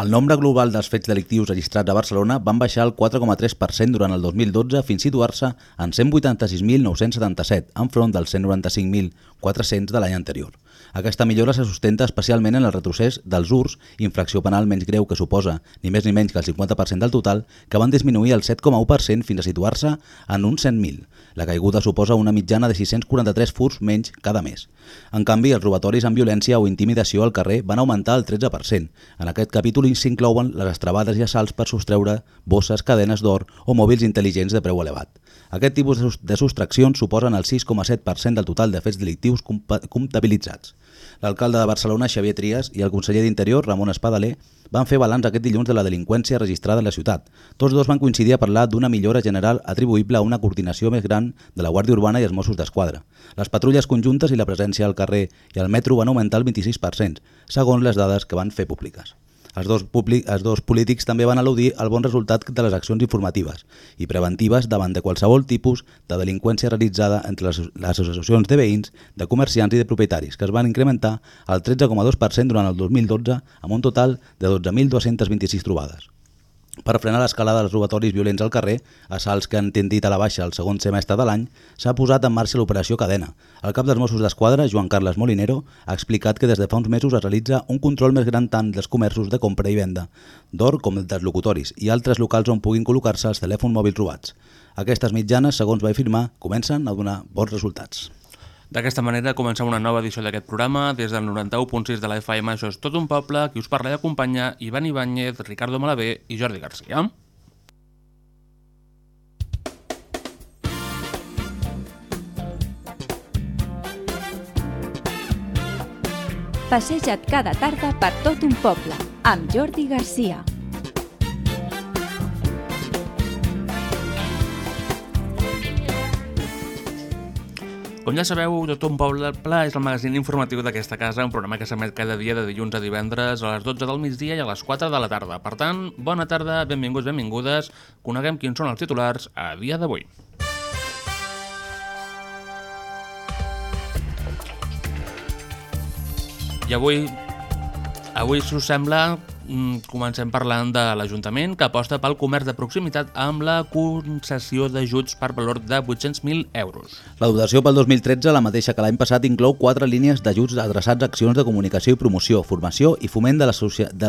El nombre global dels fets delictius registrats a Barcelona van baixar el 4,3% durant el 2012 fins situar-se en 186.977, enfront dels 195.400 de l'any anterior. Aquesta millora se sustenta especialment en el retrocés dels URS, infracció penal menys greu que suposa ni més ni menys que el 50% del total, que van disminuir el 7,1% fins a situar-se en uns 100.000. La caiguda suposa una mitjana de 643 furs menys cada mes. En canvi, els robatoris amb violència o intimidació al carrer van augmentar el 13%. En aquest capítol s'inclouen les estrabades i assalts per sostreure bosses, cadenes d'or o mòbils intel·ligents de preu elevat. Aquest tipus de sus- de sostraccions suposen el 6,7% del total de fets delictius comptabilitzats. L'alcalde de Barcelona, Xavier Trias, i el conseller d'Interior, Ramon Espadaler, van fer balanç aquest dilluns de la delinqüència registrada en la ciutat. Tots dos van coincidir a parlar d'una millora general atribuïble a una coordinació més gran de la Guàrdia Urbana i els Mossos d'Esquadra. Les patrulles conjuntes i la presència al carrer i al metro van augmentar el 26%, segons les dades que van fer públiques. Els dos, públic, els dos polítics també van al·ludir al bon resultat de les accions informatives i preventives davant de qualsevol tipus de delinqüència realitzada entre les, les associacions de veïns, de comerciants i de propietaris, que es van incrementar al 13,2% durant el 2012 amb un total de 12.226 trobades. Per frenar l'escalada dels robatoris violents al carrer, assalts que han tendit a la baixa el segon semestre de l'any, s'ha posat en marxa l'operació Cadena. El cap dels Mossos d'Esquadra, Joan Carles Molinero, ha explicat que des de fa uns mesos es realitza un control més gran tant dels comerços de compra i venda d'or com dels locutoris i altres locals on puguin col·locar-se els telèfons mòbils robats. Aquestes mitjanes, segons va afirmar, comencen a donar bons resultats. D'aquesta manera comencem una nova edició d'aquest programa des del 91.6 de la FM. Això és tot un poble, qui us parla i acompanya Ivan Ibáñez, Ricardo Malavé i Jordi Garcia. Passeja't cada tarda per tot un poble, amb Jordi Garcia. Com ja sabeu, un poble pla és el magazín informatiu d'aquesta casa, un programa que s'emet cada dia de dilluns a divendres a les 12 del migdia i a les 4 de la tarda. Per tant, bona tarda, benvinguts, benvingudes, coneguem quins són els titulars a dia d'avui. I avui, avui si us sembla, comencem parlant de l'Ajuntament que aposta pel comerç de proximitat amb la concessió d'ajuts per valor de 800.000 euros. La dotació pel 2013, la mateixa que l'any passat, inclou quatre línies d'ajuts adreçats a accions de comunicació i promoció, formació i foment de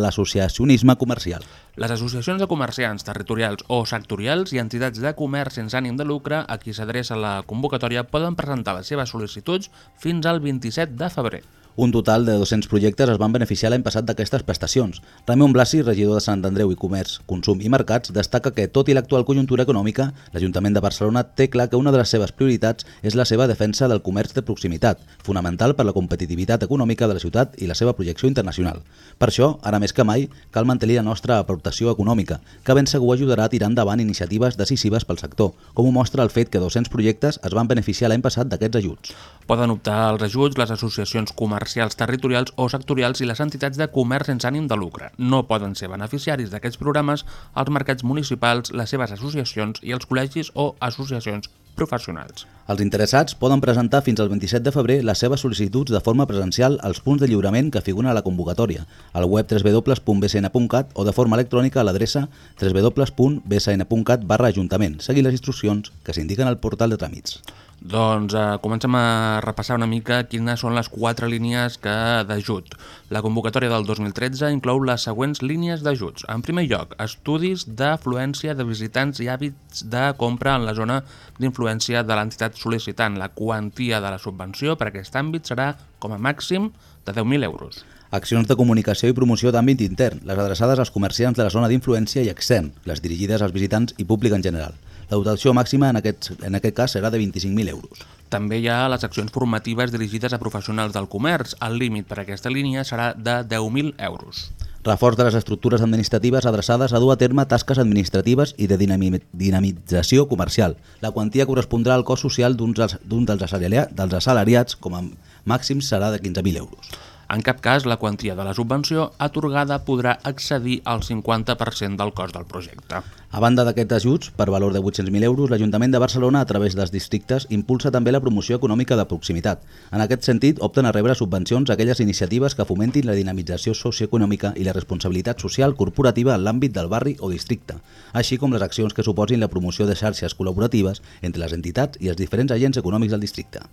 l'associacionisme comercial. Les associacions de comerciants territorials o sectorials i entitats de comerç sense ànim de lucre a qui s'adreça la convocatòria poden presentar les seves sol·licituds fins al 27 de febrer. Un total de 200 projectes es van beneficiar l'any passat d'aquestes prestacions. Ramon Blasi, regidor de Sant Andreu i Comerç, Consum i Mercats, destaca que, tot i l'actual conjuntura econòmica, l'Ajuntament de Barcelona té clar que una de les seves prioritats és la seva defensa del comerç de proximitat, fonamental per la competitivitat econòmica de la ciutat i la seva projecció internacional. Per això, ara més que mai, cal mantenir la nostra aportació econòmica, que ben segur ajudarà a tirar endavant iniciatives decisives pel sector, com ho mostra el fet que 200 projectes es van beneficiar l'any passat d'aquests ajuts. Poden optar als ajuts les associacions comercials territorials o sectorials i les entitats de comerç sense ànim de lucre. No poden ser beneficiaris d'aquests programes els mercats municipals, les seves associacions i els col·legis o associacions professionals. Els interessats poden presentar fins al 27 de febrer les seves sol·licituds de forma presencial als punts de lliurament que figuren a la convocatòria, al web www.bsn.cat o de forma electrònica a l'adreça www.bsn.cat barra ajuntament, seguint les instruccions que s'indiquen al portal de tràmits. Doncs eh, comencem a repassar una mica quines són les quatre línies que d'ajut. La convocatòria del 2013 inclou les següents línies d'ajuts. En primer lloc, estudis d'afluència de visitants i hàbits de compra en la zona d'influència de l'entitat sol·licitant. La quantia de la subvenció per aquest àmbit serà, com a màxim, de 10.000 euros. Accions de comunicació i promoció d'àmbit intern, les adreçades als comerciants de la zona d'influència i extern, les dirigides als visitants i públic en general. La dotació màxima en aquest, en aquest cas serà de 25.000 euros. També hi ha les accions formatives dirigides a professionals del comerç. El límit per a aquesta línia serà de 10.000 euros. Reforç de les estructures administratives adreçades a dur a terme tasques administratives i de dinami dinamització comercial. La quantia correspondrà al cost social d'un dels, dels assalariats, com a màxim serà de 15.000 euros. En cap cas, la quantia de la subvenció atorgada podrà accedir al 50% del cost del projecte. A banda d'aquests ajuts, per valor de 800.000 euros, l'Ajuntament de Barcelona, a través dels districtes, impulsa també la promoció econòmica de proximitat. En aquest sentit, opten a rebre subvencions a aquelles iniciatives que fomentin la dinamització socioeconòmica i la responsabilitat social corporativa en l'àmbit del barri o districte, així com les accions que suposin la promoció de xarxes col·laboratives entre les entitats i els diferents agents econòmics del districte.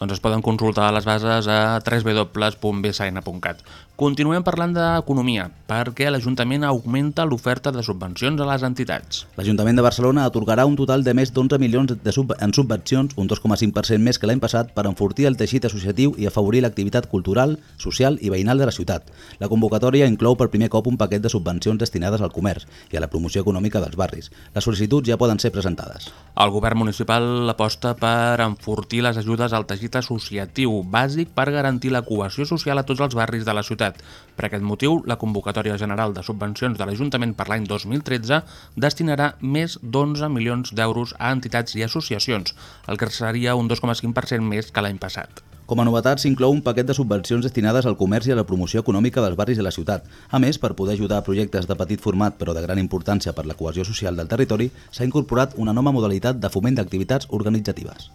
Doncs es poden consultar les bases a www.bsn.cat. Continuem parlant d'economia, perquè l'Ajuntament augmenta l'oferta de subvencions a les entitats. L'Ajuntament de Barcelona atorgarà un total de més d'11 milions de sub en subvencions, un 2,5% més que l'any passat, per enfortir el teixit associatiu i afavorir l'activitat cultural, social i veïnal de la ciutat. La convocatòria inclou per primer cop un paquet de subvencions destinades al comerç i a la promoció econòmica dels barris. Les sol·licituds ja poden ser presentades. El govern municipal aposta per enfortir les ajudes al teixit associatiu bàsic per garantir la cohesió social a tots els barris de la ciutat. Per aquest motiu, la convocatòria general de subvencions de l'Ajuntament per l'any 2013 destinarà més d'11 milions d'euros a entitats i associacions, el que seria un 2,5% més que l'any passat. Com a novetat s'inclou un paquet de subvencions destinades al comerç i a la promoció econòmica dels barris de la ciutat. A més, per poder ajudar a projectes de petit format però de gran importància per la cohesió social del territori, s'ha incorporat una nova modalitat de foment d'activitats organitzatives.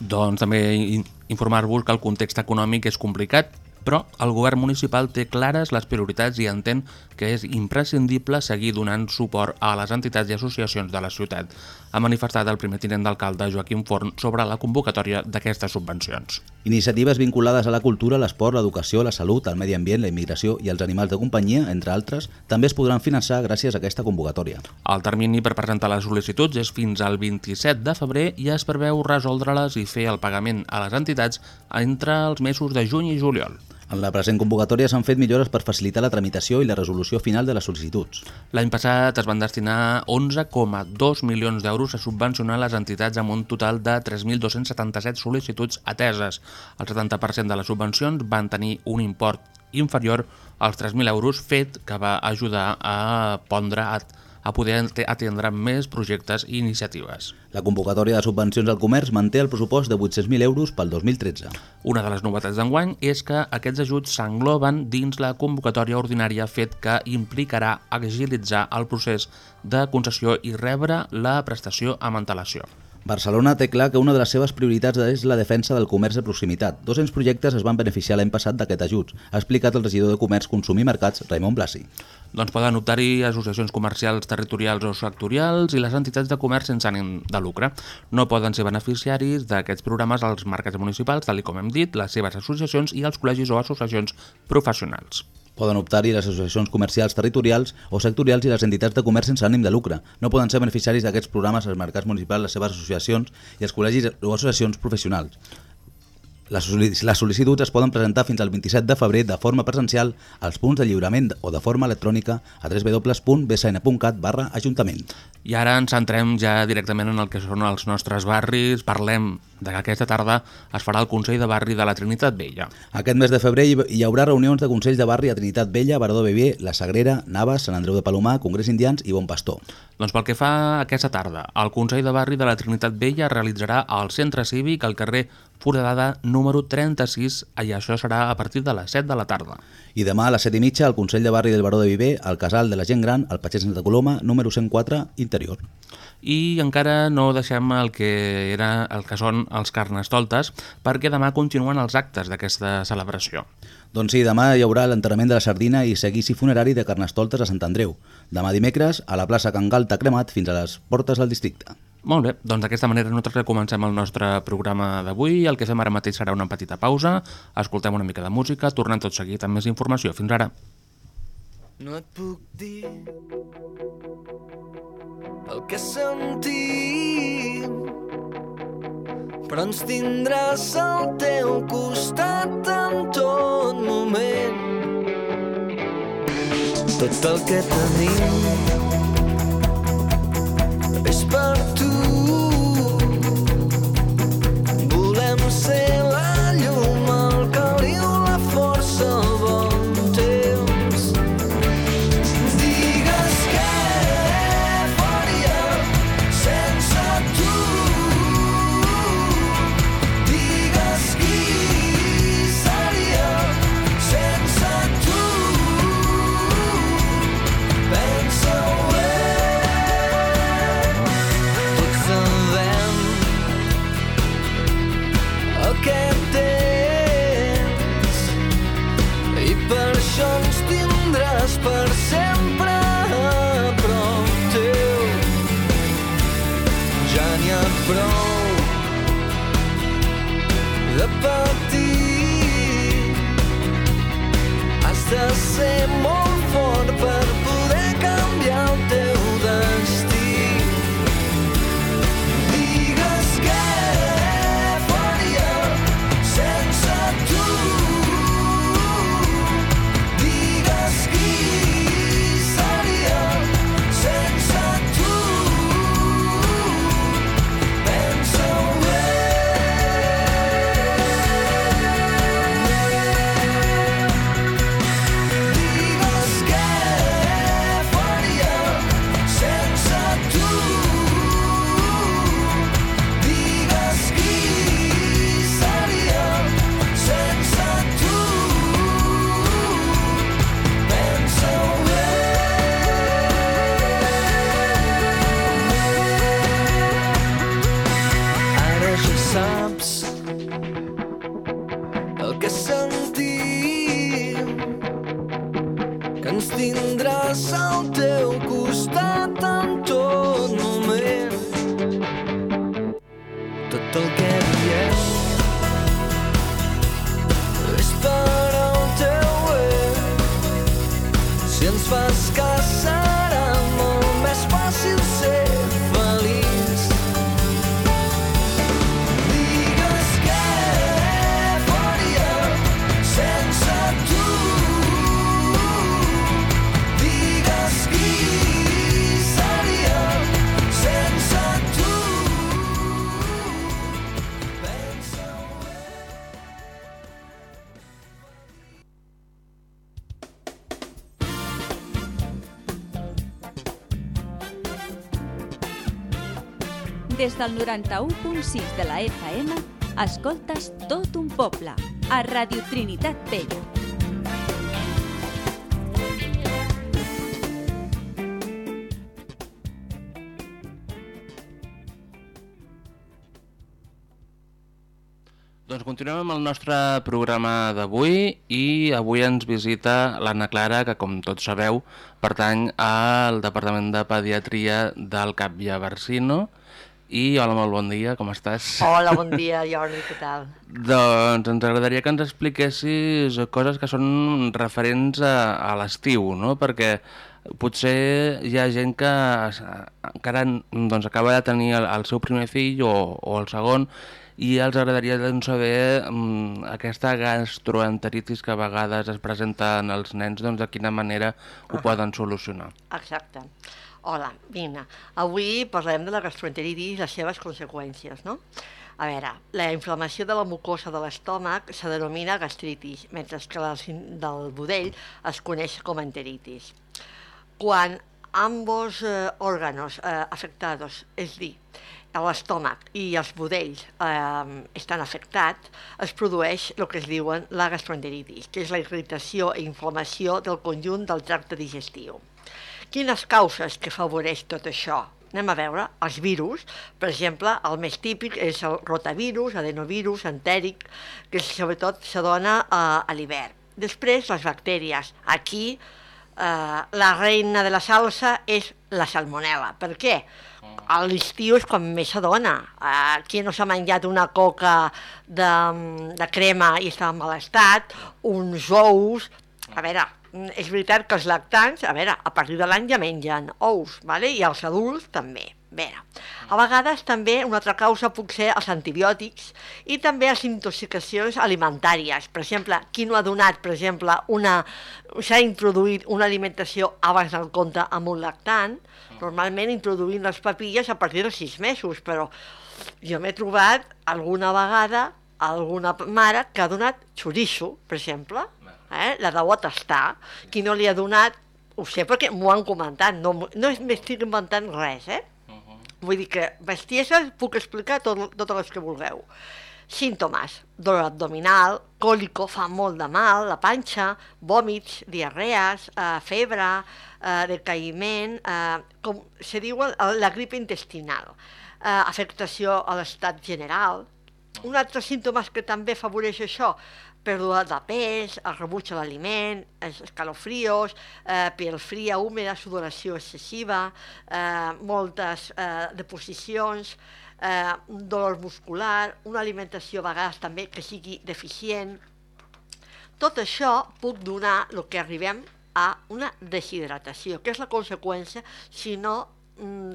Doncs també in- informar-vos que el context econòmic és complicat, però el govern municipal té clares les prioritats i entén que és imprescindible seguir donant suport a les entitats i associacions de la ciutat. Ha manifestat el primer tinent d'alcalde Joaquim Forn sobre la convocatòria d'aquestes subvencions. Iniciatives vinculades a la cultura, l'esport, l'educació, la salut, el medi ambient, la immigració i els animals de companyia, entre altres, també es podran finançar gràcies a aquesta convocatòria. El termini per presentar les sol·licituds és fins al 27 de febrer i es preveu resoldre-les i fer el pagament a les entitats entre els mesos de juny i juliol. En la present convocatòria s'han fet millores per facilitar la tramitació i la resolució final de les sol·licituds. L'any passat es van destinar 11,2 milions d'euros a subvencionar les entitats amb un total de 3.277 sol·licituds ateses. El 70% de les subvencions van tenir un import inferior als 3.000 euros, fet que va ajudar a pondre a, a poder ate- atendre més projectes i iniciatives. La convocatòria de subvencions al comerç manté el pressupost de 800.000 euros pel 2013. Una de les novetats d'enguany és que aquests ajuts s'engloben dins la convocatòria ordinària fet que implicarà agilitzar el procés de concessió i rebre la prestació amb antelació. Barcelona té clar que una de les seves prioritats és la defensa del comerç de proximitat. 200 projectes es van beneficiar l'any passat d'aquest ajut, ha explicat el regidor de Comerç, Consum i Mercats, Raimon Blasi. Doncs poden optar-hi associacions comercials territorials o sectorials i les entitats de comerç sense ànim de lucre. No poden ser beneficiaris d'aquests programes als mercats municipals, tal com hem dit, les seves associacions i els col·legis o associacions professionals. Poden optar-hi les associacions comercials territorials o sectorials i les entitats de comerç sense ànim de lucre. No poden ser beneficiaris d'aquests programes els mercats municipals, les seves associacions i els col·legis o associacions professionals. Les sol·li- les sol·licituds es poden presentar fins al 27 de febrer de forma presencial als punts de lliurament o de forma electrònica a www.bsn.cat barra ajuntament. I ara ens centrem ja directament en el que són els nostres barris. Parlem de que aquesta tarda es farà el Consell de Barri de la Trinitat Vella. Aquest mes de febrer hi haurà reunions de Consells de Barri a Trinitat Vella, Barador Beber, La Sagrera, Navas, Sant Andreu de Palomar, Congrés Indians i Bon Pastor. Doncs pel que fa a aquesta tarda, el Consell de Barri de la Trinitat Vella realitzarà al Centre Cívic al carrer Foradada número 36 i això serà a partir de les 7 de la tarda. I demà a les 7 i mitja al Consell de Barri del Baró de Viver, al Casal de la Gent Gran, al Patxer Santa Coloma, número 104, interior. I encara no deixem el que, era, el que són els carnestoltes, perquè demà continuen els actes d'aquesta celebració. Doncs sí, demà hi haurà l'enterrament de la sardina i seguici funerari de Carnestoltes a Sant Andreu. Demà dimecres, a la plaça Can Galta Cremat fins a les portes del districte. Molt bé, doncs d'aquesta manera nosaltres comencem el nostre programa d'avui. El que fem ara mateix serà una petita pausa, escoltem una mica de música, tornem tot seguit amb més informació. Fins ara. No et puc dir el que sentim però ens tindràs al teu costat en tot moment tot el que tenim és per tu. Volem ser la llum, el caliu, la força, el del 91.6 de la FM, escoltes tot un poble, a Radio Trinitat Vella. Doncs continuem amb el nostre programa d'avui i avui ens visita l'Anna Clara, que com tots sabeu pertany al Departament de Pediatria del CAP Llaversino. I hola, molt bon dia, com estàs? Hola, bon dia, Jordi, què tal? Doncs ens agradaria que ens expliquessis coses que són referents a, a l'estiu, no? Perquè potser hi ha gent que encara doncs, acaba de tenir el, el seu primer fill o, o el segon i els agradaria doncs, saber um, aquesta gastroenteritis que a vegades es presenta en els nens, doncs, de quina manera ho poden solucionar. Exacte. Hola, vine. Avui parlem de la gastroenteritis i les seves conseqüències, no? A veure, la inflamació de la mucosa de l'estómac se denomina gastritis, mentre que la del budell es coneix com enteritis. Quan ambos eh, órganos eh, afectados, és dir, l'estómac i els budells eh, estan afectats, es produeix el que es diuen la gastroenteritis, que és la irritació i inflamació del conjunt del tracte digestiu. Quines causes que favoreix tot això? Anem a veure, els virus, per exemple, el més típic és el rotavirus, adenovirus, entèric, que sobretot se dona a, a l'hivern. Després, les bactèries. Aquí, eh, la reina de la salsa és la salmonella. Per què? A l'estiu és quan més se dona. Eh, qui no s'ha menjat una coca de, de crema i està en mal estat, uns ous... A veure, mm, és veritat que els lactants, a veure, a partir de l'any ja mengen ous, vale? i els adults també. Veure, a vegades també una altra causa pot ser els antibiòtics i també les intoxicacions alimentàries. Per exemple, qui no ha donat, per exemple, una... s'ha introduït una alimentació abans del compte amb un lactant, normalment introduint les papilles a partir de sis mesos, però jo m'he trobat alguna vegada alguna mare que ha donat xoriço, per exemple, eh? la deu atestar. Qui no li ha donat, ho sé perquè m'ho han comentat, no, no m'estic inventant res, eh? Vull dir que bestieses puc explicar tot, totes les que vulgueu. Símptomes, dolor abdominal, còlico, fa molt de mal, la panxa, vòmits, diarrees, eh, febre, eh, decaïment, eh, com se diu la grip intestinal, eh, afectació a l'estat general. Un altre símptomes que també afavoreix això, pèrdua de pes, el rebuig a l'aliment, els escalofrios, eh, pell fria, húmeda, sudoració excessiva, eh, moltes eh, deposicions, eh, un dolor muscular, una alimentació a vegades també que sigui deficient. Tot això puc donar el que arribem a una deshidratació, que és la conseqüència si no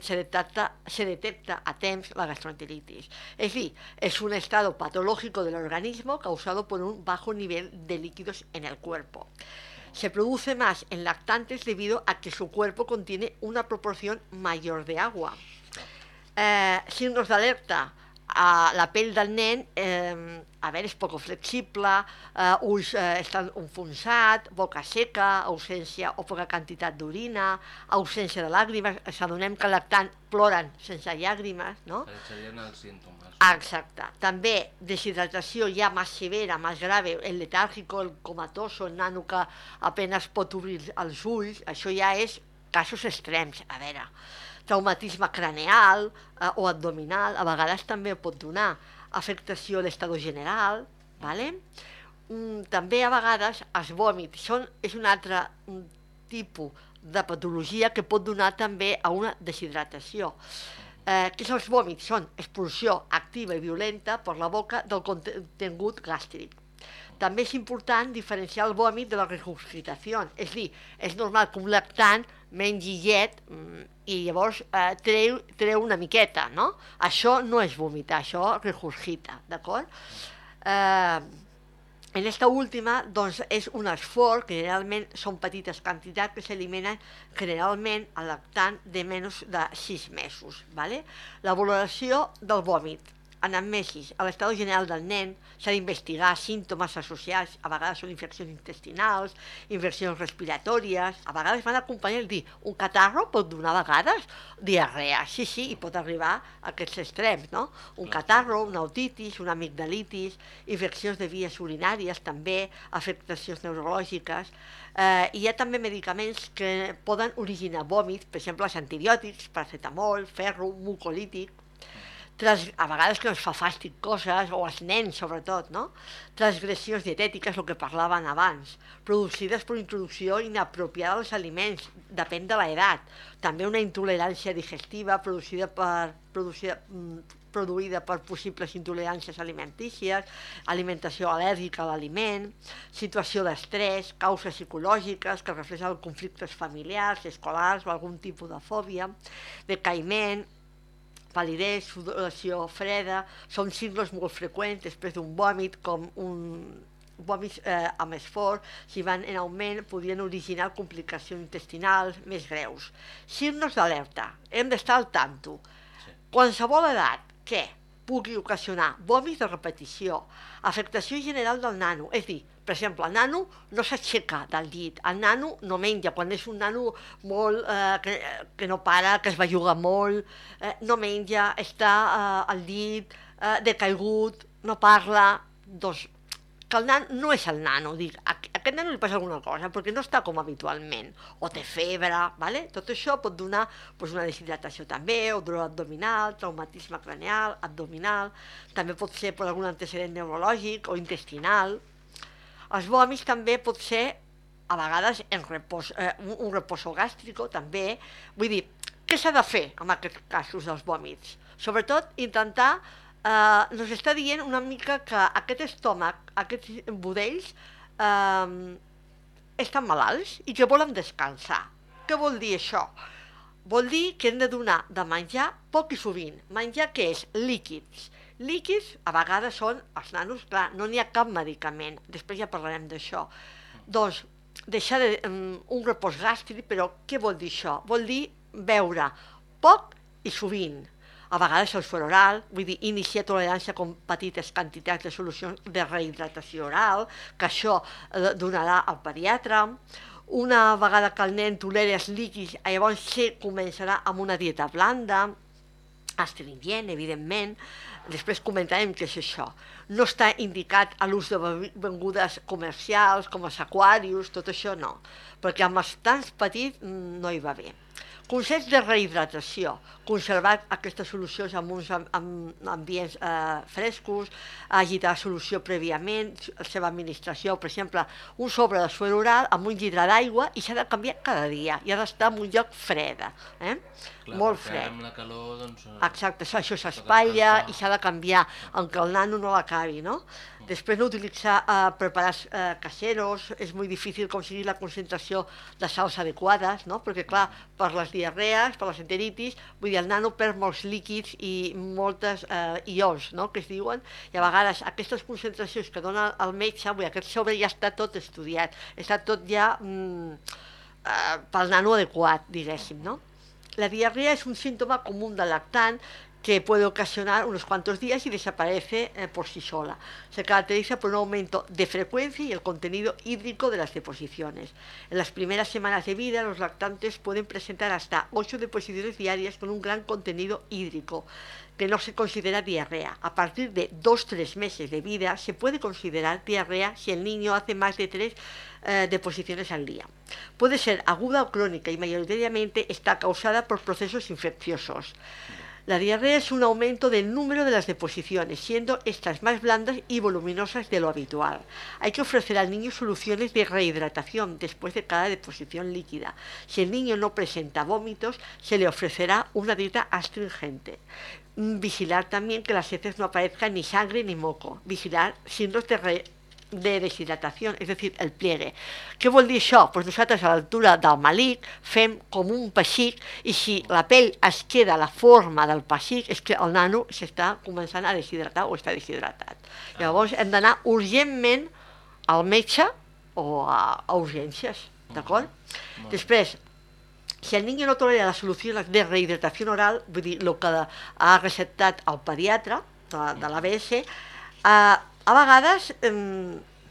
se detecta, se detecta a temps la gastroenteritis. Es decir, es un estado patológico del organismo causado por un bajo nivel de líquidos en el cuerpo. Se produce más en lactantes debido a que su cuerpo contiene una proporción mayor de agua. Eh, signos d'alerta. Uh, la pell del nen, eh, a veure, és poc flexible, eh, ulls eh, estan enfonsats, boca seca, ausència o poca quantitat d'orina, ausència de làgrimes, s'adonem que lactant ploren sense llàgrimes, no? Serien els símptomes. Exacte. També deshidratació ja més severa, més grave, el letàrgico, el comatoso, el nano que apenas pot obrir els ulls, això ja és casos extrems. A veure, traumatisme craneal eh, o abdominal, a vegades també pot donar afectació a l'estado general, ¿vale? Mm, també a vegades els vòmits són, és un altre mm, tipus de patologia que pot donar també a una deshidratació. Eh, què són els vòmits? Són expulsió activa i violenta per la boca del contingut gàstric. També és important diferenciar el vòmit de la regurgitació. És dir, és normal que un lactant mengi llet mm, i llavors eh, treu, treu una miqueta, no? Això no és vomitar, això regurgita, d'acord? Eh, en esta última, doncs, és un esforç, que generalment són petites quantitats que s'eliminen generalment al lactant de menys de 6 mesos. ¿vale? La valoració del vòmit anamnesis, a l'estat general del nen s'ha d'investigar símptomes associats, a vegades són infeccions intestinals, infeccions respiratòries, a vegades van acompanyar el dir, un catarro pot donar a vegades diarrea, sí, sí, i pot arribar a aquests extrems, no? Un catarro, una otitis, una amigdalitis, infeccions de vies urinàries també, afectacions neurològiques, eh, hi ha també medicaments que poden originar vòmits, per exemple els antibiòtics, paracetamol, ferro, mucolític, tras, a vegades que ens fa fàstic coses, o als nens sobretot, no? Transgressions dietètiques, el que parlaven abans, producides per introducció inapropiada als aliments, depèn de l'edat. També una intolerància digestiva producida per, producida, mm, produïda per possibles intoleràncies alimentícies, alimentació al·lèrgica a l'aliment, situació d'estrès, causes psicològiques que reflexen conflictes familiars, escolars o algun tipus de fòbia, decaïment, palidesa, sudoració freda, són signes molt freqüents després d'un vòmit, com un vòmits eh, amb esforç, si van en augment, podrien originar complicacions intestinals més greus. Signes d'alerta, hem d'estar al tanto. Sí. Qualsevol edat, què? Pugui ocasionar vòmits de repetició, afectació general del nano, és dir, per exemple, el nano no s'aixeca del llit, el nano no menja, quan és un nano molt, eh, que, que no para, que es va jugar molt, eh, no menja, està eh, al llit, eh, decaigut, no parla, doncs que el nano no és el nano, dic, a, aquest nano li passa alguna cosa, perquè no està com habitualment, o té febre, ¿vale? tot això pot donar pues, una deshidratació també, o dolor abdominal, traumatisme craneal, abdominal, també pot ser per algun antecedent neurològic o intestinal, els vòmits també pot ser a vegades en repòs, eh, un, un reposo gàstrico també. Vull dir, què s'ha de fer en aquests casos dels vòmits? Sobretot intentar, eh, nos està dient una mica que aquest estómac, aquests budells, eh, estan malalts i que volen descansar. Què vol dir això? Vol dir que hem de donar de menjar poc i sovint. Menjar què és? Líquids Líquids, a vegades són els nanos, clar, no n'hi ha cap medicament, després ja parlarem d'això. Doncs, deixar de, um, un repòs gàstric, però què vol dir això? Vol dir beure poc i sovint. A vegades el suor oral, vull dir, iniciar tolerància com petites quantitats de solucions de rehidratació oral, que això eh, donarà al pediatre. Una vegada que el nen tolera els líquids, llavors sí començarà amb una dieta blanda, astringent, evidentment, després comentarem què és això. No està indicat a l'ús de begudes comercials, com els aquarius, tot això no, perquè amb els tants petits mm, no hi va bé. Consells de rehidratació, conservar aquestes solucions en uns ambients eh, frescos, agitar la solució prèviament, la seva administració, per exemple, un sobre de suero oral amb un llibre d'aigua i s'ha de canviar cada dia, i ha d'estar en un lloc freda, eh? Clar, molt fred. Amb la calor, doncs... eh, Exacte, això, això s'espatlla i s'ha de canviar, aunque el nano no l'acabi, no? Després no utilitzar eh, preparats eh, caseros, és molt difícil aconseguir la concentració de sals adequades, no? perquè clar, per les diarrees, per les enteritis, vull dir, el nano perd molts líquids i moltes eh, ions, no? que es diuen, i a vegades aquestes concentracions que dona el metge, vull dir, aquest sobre ja està tot estudiat, està tot ja mm, eh, pel nano adequat, diguéssim, no? La diarrea es un síntoma común del lactán que puede ocasionar unos cuantos días y desaparece eh, por sí sola. Se caracteriza por un aumento de frecuencia y el contenido hídrico de las deposiciones. En las primeras semanas de vida, los lactantes pueden presentar hasta 8 deposiciones diarias con un gran contenido hídrico, que no se considera diarrea. A partir de 2-3 meses de vida se puede considerar diarrea si el niño hace más de 3 eh, deposiciones al día. Puede ser aguda o crónica y mayoritariamente está causada por procesos infecciosos. La diarrea es un aumento del número de las deposiciones, siendo estas más blandas y voluminosas de lo habitual. Hay que ofrecer al niño soluciones de rehidratación después de cada deposición líquida. Si el niño no presenta vómitos, se le ofrecerá una dieta astringente. Mm, Vigilar también que las heces no aparezcan ni sangre ni moco. Vigilar signos de, re- de deshidratació, és a dir, el pliegue. Què vol dir això? Pues nosaltres a l'altura del malic fem com un pessic i si la pell es queda a la forma del pessic és que el nano s'està començant a deshidratar o està deshidratat. Llavors hem d'anar urgentment al metge o a, a urgències, d'acord? Després, si el niño no tolera las soluciones de rehidratación oral, vull dir, el que ha receptat el pediatre de, de l'ABS, eh, a vegades eh,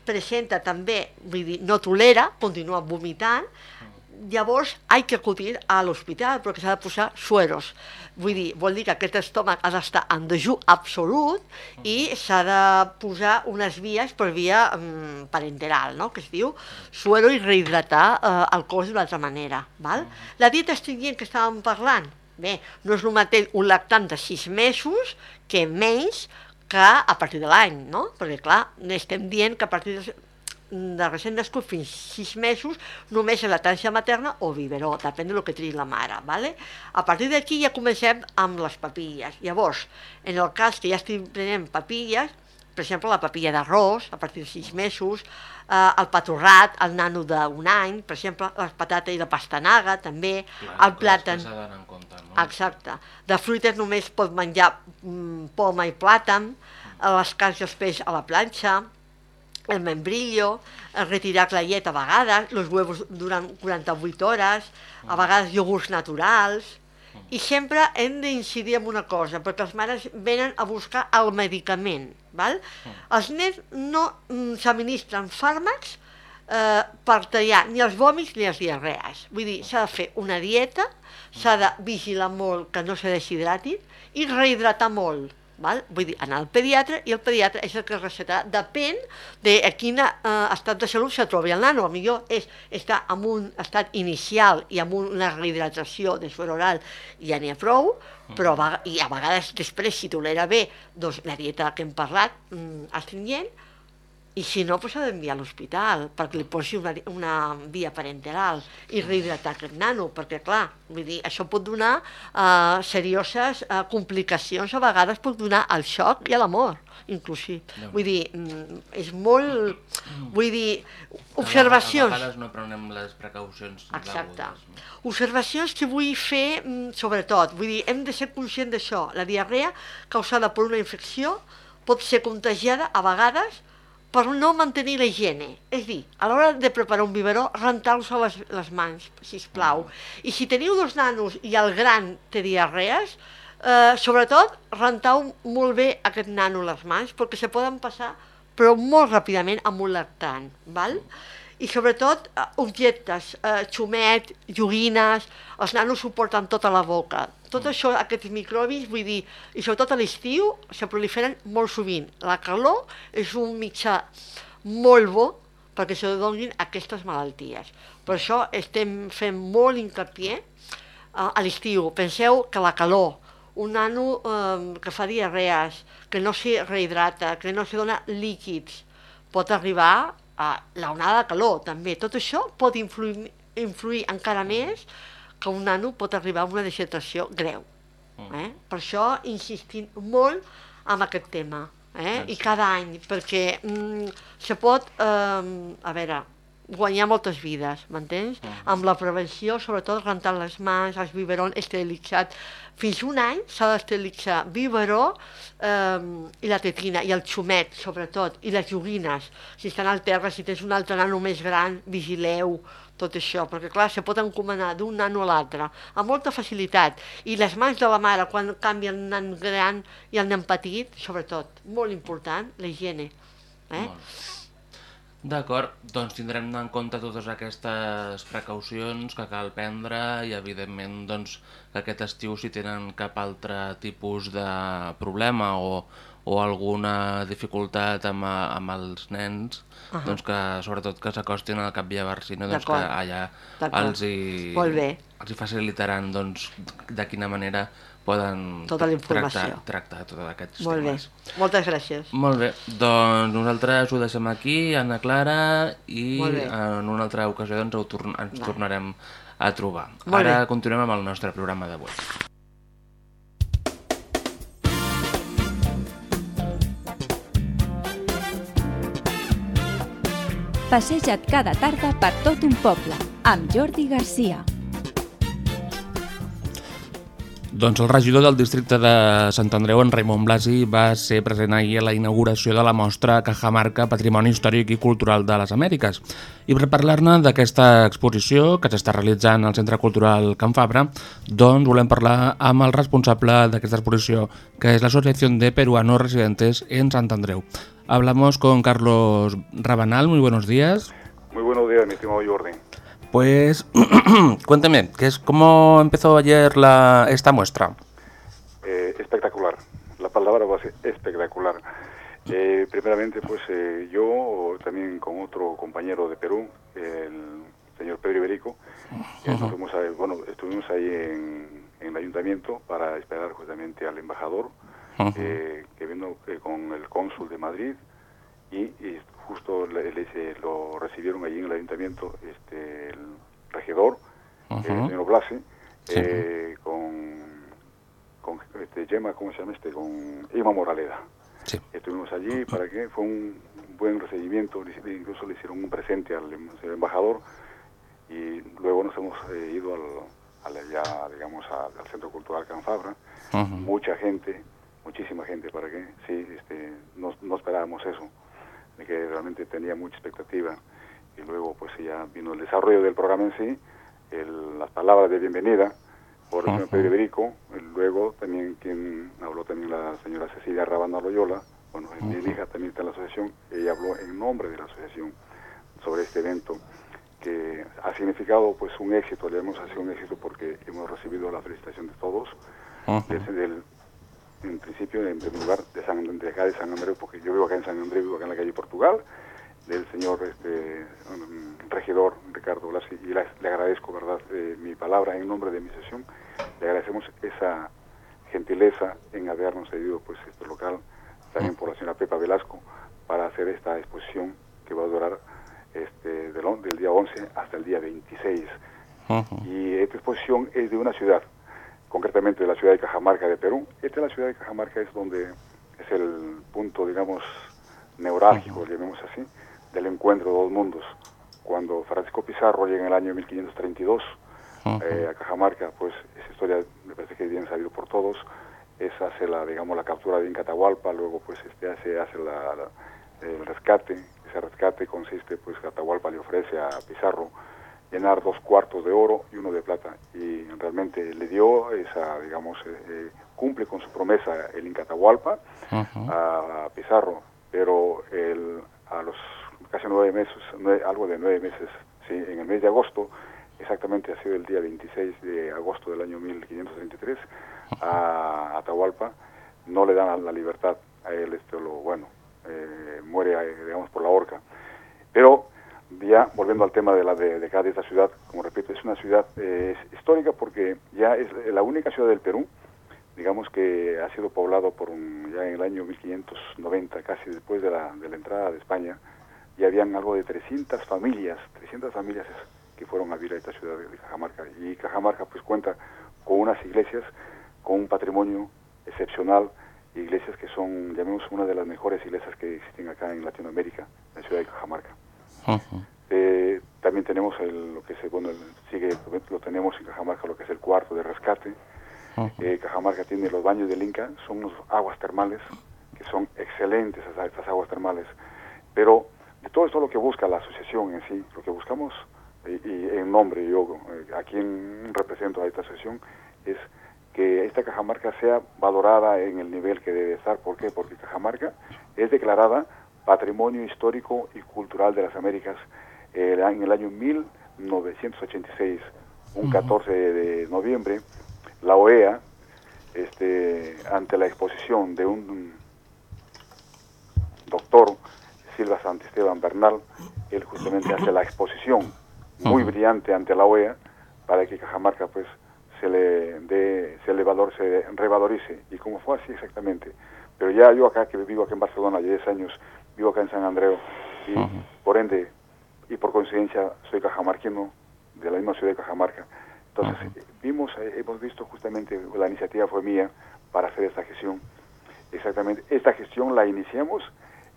presenta també, vull dir, no tolera, continua vomitant, llavors hay que acudir a l'hospital perquè s'ha de posar sueros. Vull dir, vol dir que aquest estómac ha d'estar en dejú absolut i s'ha de posar unes vies per via mm, parenteral, no? que es diu suero i rehidratar eh, el cos d'una altra manera. Val? La dieta astringent que estàvem parlant, bé, no és el mateix un lactant de 6 mesos que menys que a partir de l'any, no? Perquè, clar, estem dient que a partir de, de recent nascut fins 6 mesos només és lactància materna o biberó, depèn del que triï la mare, ¿vale? A partir d'aquí ja comencem amb les papilles. Llavors, en el cas que ja estic prenent papilles, per exemple, la papilla d'arròs, a partir de 6 mesos, eh, el patorrat, el nano d'un any, per exemple, les patates i la pastanaga, també, el plàtan... En compte, no? Exacte. De fruites només pot menjar mm, poma i plàtan, a les carns i els peix a la planxa, el membrillo, el retirar la llet a vegades, els huevos durant 48 hores, a vegades iogurts naturals, i sempre hem d'incidir en una cosa, perquè les mares venen a buscar el medicament. Val? Els nens no mm, s'administren fàrmacs eh, per tallar ni els vòmits ni les diarrees. Vull dir, s'ha de fer una dieta, s'ha de vigilar molt que no se deshidratin i rehidratar molt. Val? Vull dir, anar al pediatre i el pediatre és el que recetarà. Depèn de a quin eh, estat de salut se trobi el nano. A millor és estar en un estat inicial i amb una rehidratació de suor oral ja n'hi ha prou, però a i a vegades després, si tolera bé, doncs la dieta que hem parlat, mm, astringent, i si no, doncs s'ha d'enviar a l'hospital perquè li posi una, una via parenteral i rehidratar aquest nano, perquè clar, vull dir, això pot donar uh, serioses uh, complicacions, a vegades pot donar al xoc i a la mort, inclusive. Vull dir, mm, és molt... Vull dir, observacions... A vegades no prenem les precaucions Exacte. no? Observacions que vull fer, mm, sobretot, vull dir, hem de ser conscients d'això. La diarrea causada per una infecció pot ser contagiada a vegades per no mantenir la higiene. És a dir, a l'hora de preparar un biberó, rentar-vos les, les mans, si plau. I si teniu dos nanos i el gran té diarrees, eh, sobretot rentau molt bé aquest nano les mans, perquè se poden passar però molt ràpidament amb un lactant, val? I sobretot eh, objectes, eh, xumet, joguines, els nanos ho porten tot a la boca. Tot això, aquests microbis, vull dir, i sobretot a l'estiu, se proliferen molt sovint. La calor és un mitjà molt bo perquè se donin aquestes malalties. Per això estem fent molt hincapié eh, a l'estiu. Penseu que la calor, un nano eh, que fa diarrees, que no s'hi rehidrata, que no s'hi dona líquids, pot arribar a la onada de calor també. Tot això pot influir, influir encara més que un nano pot arribar a una deshidratació greu. Eh? Per això insistim molt en aquest tema. Eh? I cada any, perquè mm, se pot, eh, a veure, guanyar moltes vides, m'entens? Amb la prevenció, sobretot rentar les mans, els biberons esterilitzats. Fins un any s'ha d'esterilitzar biberó eh, i la tetina, i el xumet, sobretot, i les joguines. Si estan al terra, si tens un altre nano més gran, vigileu tot això, perquè clar, se pot encomanar d'un nano a l'altre, amb molta facilitat. I les mans de la mare, quan canvia el nan gran i el nen petit, sobretot, molt important, la higiene. Eh? D'acord, doncs tindrem en compte totes aquestes precaucions que cal prendre i evidentment doncs, que aquest estiu si tenen cap altre tipus de problema o, o alguna dificultat amb, amb els nens, uh -huh. doncs que sobretot que s'acostin al Cap Villaversino, doncs que allà els hi, els hi facilitaran doncs, de quina manera poden Tota la informació. tractar, tractar tots aquests Molt bé. temes. Moltes gràcies. Molt bé, doncs nosaltres ho deixem aquí, Anna Clara, i bé. en una altra ocasió doncs, ho torn ens Va. tornarem a trobar. Molt Ara bé. continuem amb el nostre programa d'avui. Passeja't cada tarda per tot un poble, amb Jordi Garcia. Doncs el regidor del districte de Sant Andreu, en Raimon Blasi, va ser present ahir a la inauguració de la mostra Cajamarca Patrimoni Històric i Cultural de les Amèriques. I per parlar-ne d'aquesta exposició que s'està realitzant al Centre Cultural Can Fabra, doncs volem parlar amb el responsable d'aquesta exposició, que és l'Associació de Peruanos Residentes en Sant Andreu. Hablamos con Carlos Rabanal, muy buenos días. Muy buenos días, mi estimado Jordi. Pues cuénteme, ¿qué es, ¿cómo empezó ayer la, esta muestra? Eh, espectacular. La palabra va a ser espectacular. Eh, primeramente, pues eh, yo también con otro compañero de Perú, el señor Pedro Iberico, eh, nos fuimos a- bueno, estuvimos ahí en, en el ayuntamiento para esperar justamente al embajador eh, que vino eh, con el cónsul de Madrid y, y justo le- lo recibieron allí en el ayuntamiento este, el regidor, el señor Blasi, Sí. eh, con, con este, Gemma, ¿cómo se llama este? Con Ima Moraleda. Sí. Estuvimos allí para que fue un buen recibimiento, incluso le hicieron un presente al em- al embajador y luego nos hemos eh, ido al, al- allá, digamos, al Centro Cultural Canfabra. Mucha gente, muchísima gente, para que sí, este, no, no esperábamos eso, de que realmente tenía mucha expectativa. Y luego, pues ya vino el desarrollo del programa en sí, el- las palabras de bienvenida por el señor. Pedro Iberico, luego también quien habló también la señora Cecilia Rabana Loyola, bueno, mi hija también está en la asociación, ella habló en nombre de la asociación sobre este evento que ha significado pues un éxito, le hemos sido un éxito porque hemos recibido la felicitación de todos, desde el, en principio, en primer lugar, de, San, de acá de San Andrés, porque yo vivo acá en San Andrés, vivo acá en la calle Portugal, del señor este, um, regidor Ricardo Blasi, y le, le agradezco, ¿verdad?, eh, mi palabra en nombre de mi sesión, le agradecemos esa gentileza en habernos cedido pues este local, también por la señora Pepa Velasco, para hacer esta exposición que va a durar este, del, día 11 hasta el día 26. Ujú. Y esta exposición es de una ciudad, concretamente de la ciudad de Cajamarca de Perú. Esta es la ciudad de Cajamarca, es donde es el punto, digamos, neurálgico, llamemos así, del encuentro de dos mundos. Cuando Francisco Pizarro llega en el año 1532 eh, a Cajamarca, pues esa historia me parece que es bien sabido por todos, es hace la, digamos, la captura de Incatahualpa, luego pues este hace, hace la- la- el rescate, ese rescate consiste, pues Atahualpa le ofrece a Pizarro llenar dos cuartos de oro y uno de plata y realmente le dio esa, digamos, eh, eh, cumple con su promesa el Incatahualpa Ujú. a Pizarro, pero el, a los casi nueve meses, nue- algo de nueve meses, sí, en el mes de agosto, exactamente ha sido el día 26 de agosto del año 1533, a Atahualpa no le dan la- la libertad a él, esto lo bueno, eh, muere, eh, digamos, por la horca. Pero ya volviendo al tema de la de, de esta ciudad, como repito, es una ciudad eh, histórica porque ya es la única ciudad del Perú, digamos que ha sido poblado por un, ya en el año 1590, casi después de la, de la entrada de España, y habían algo de 300 familias, 300 familias que fueron a vivir a esta ciudad de Cajamarca. Y Cajamarca pues cuenta con unas iglesias, con un patrimonio excepcional, iglesias que son, llamemos, una de las mejores iglesias que existen acá en Latinoamérica, en la ciudad de Cajamarca. Eh, también tenemos el, lo que se, bueno, el- sigue, lo tenemos en Cajamarca, lo que es el cuarto de rescate. Ujú. Eh, Cajamarca tiene los baños del Inca, son unas aguas termales, que son excelentes estas aguas termales. Pero de todo esto lo que busca la asociación en sí, lo que buscamos, eh, y en nombre yo, eh, a quien represento a esta asociación, es que esta Cajamarca sea valorada en el nivel que debe estar. ¿Por qué? Porque Cajamarca es declarada Patrimonio Histórico y Cultural de las Américas eh, en el año 1986, un 14 de noviembre, la OEA, este, ante la exposición de un doctor, Silva Santisteban Bernal, él justamente hace la exposición muy brillante ante la OEA para que Cajamarca pues se le dé, se le valor, se revalorice. Y como fue así exactamente. Pero ya yo acá, que vivo acá en Barcelona, 10 años, vivo acá en San Andreu, y por ende, y por coincidencia, soy cajamarquino, de la misma ciudad de Cajamarca. Entonces, vimos, eh, hemos visto justamente, la iniciativa fue mía para hacer esta gestión. Exactamente, esta gestión la iniciamos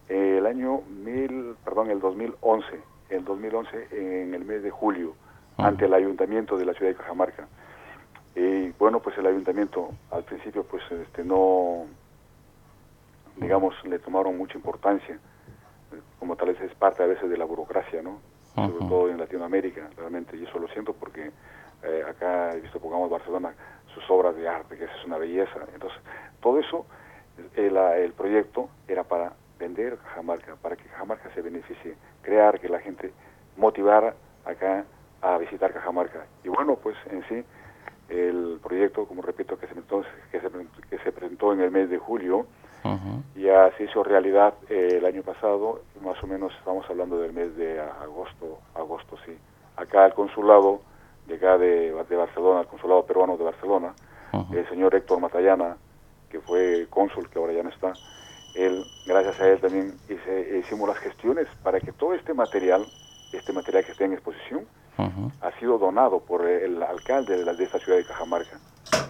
el año mil, perdón, el 2011, el 2011 en el mes de julio, ante el ayuntamiento de la ciudad de Cajamarca. Y bueno, pues el ayuntamiento al principio pues este no, digamos, le tomaron mucha importancia, como tal vez es parte a veces de la burocracia, ¿no? Sobre todo en Latinoamérica, realmente, y eso lo siento porque eh, acá he visto, pongamos, Barcelona, sus obras de arte, que es una belleza. Entonces, todo eso, el, el proyecto era para vender Cajamarca, para que Cajamarca se beneficie, crear que la gente motivara acá a visitar Cajamarca. Y bueno, pues en sí, el proyecto, como repito, que se, entonces, que se, que se presentó en el mes de julio, ya se hizo realidad eh, el año pasado, más o menos estamos hablando del mes de agosto, agosto sí. Acá el consulado de acá de, de Barcelona, el consulado peruano de Barcelona, el señor Héctor Matallana, que fue cónsul, que ahora ya no está, él, gracias a él también hice, hicimos las gestiones para que todo este material, este material que está en exposición, ha sido donado por el alcalde de, la, de esta ciudad de Cajamarca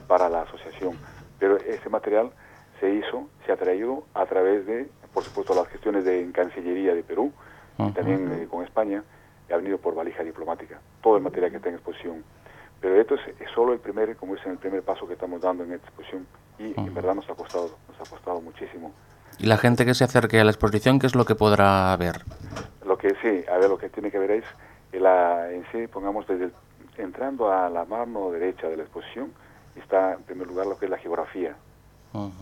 para la asociación. Pero ese material se hizo, se ha traído a través de, por supuesto, las gestiones de en Cancillería de Perú y también eh, con España, ha venido por valija diplomática, todo el material que está en exposición. Pero esto es, es solo el primer, como dicen, el primer paso que estamos dando en esta exposición y en verdad nos ha costado, nos ha costado muchísimo. ¿Y la gente que se acerque a la exposición, qué es lo que podrá ver? Lo que sí, a ver, lo que tiene que ver es, la, en sí, pongamos, desde entrando a la mano derecha de la exposición, está en primer lugar lo que es la geografía.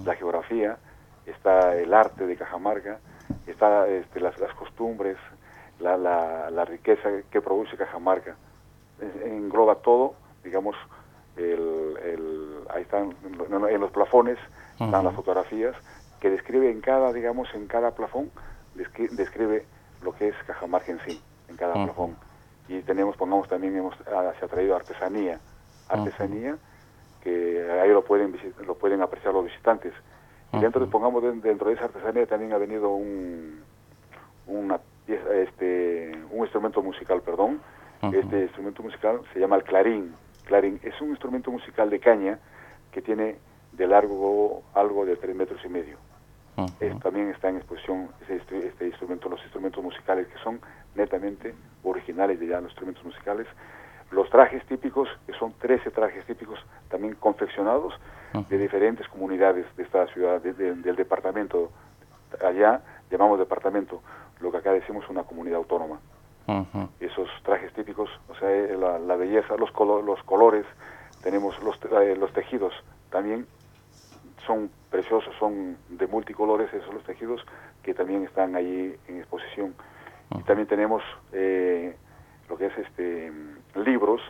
La geografía, está el arte de Cajamarca, está este, las, las costumbres, la, la, la riqueza que produce Cajamarca. En- Engloba todo, digamos, el, el- ahí están, en los plafones, están las fotografías, que describe en cada, digamos, en cada plafón, descri- describe lo que es Cajamarca en sí, en cada plafón. Y tenemos, pongamos también, hemos, ah, se ha traído artesanía, artesanía, que ahí lo pueden, lo pueden apreciar los visitantes. Y dentro, de- pongamos, de- dentro de esa artesanía también ha venido un, una pieza, este, un instrumento musical, perdón. Este instrumento musical se llama el clarín. Clarín es un instrumento musical de caña que tiene de largo algo de tres metros y medio. Es- también está en exposición instru- este instrumento, los instrumentos musicales que son netamente originales de ya los instrumentos musicales. Los trajes típicos, que son 13 trajes típicos también confeccionados de diferentes comunidades de esta ciudad, de- de- del departamento. Allá llamamos departamento, lo que acá decimos una comunidad autónoma esos trajes típicos, o sea, eh, la, la belleza, los, colo- los colores, tenemos los, eh, los tejidos, también son preciosos, son de multicolores esos los tejidos que también están ahí en exposición. Y también tenemos eh, lo que es este libros,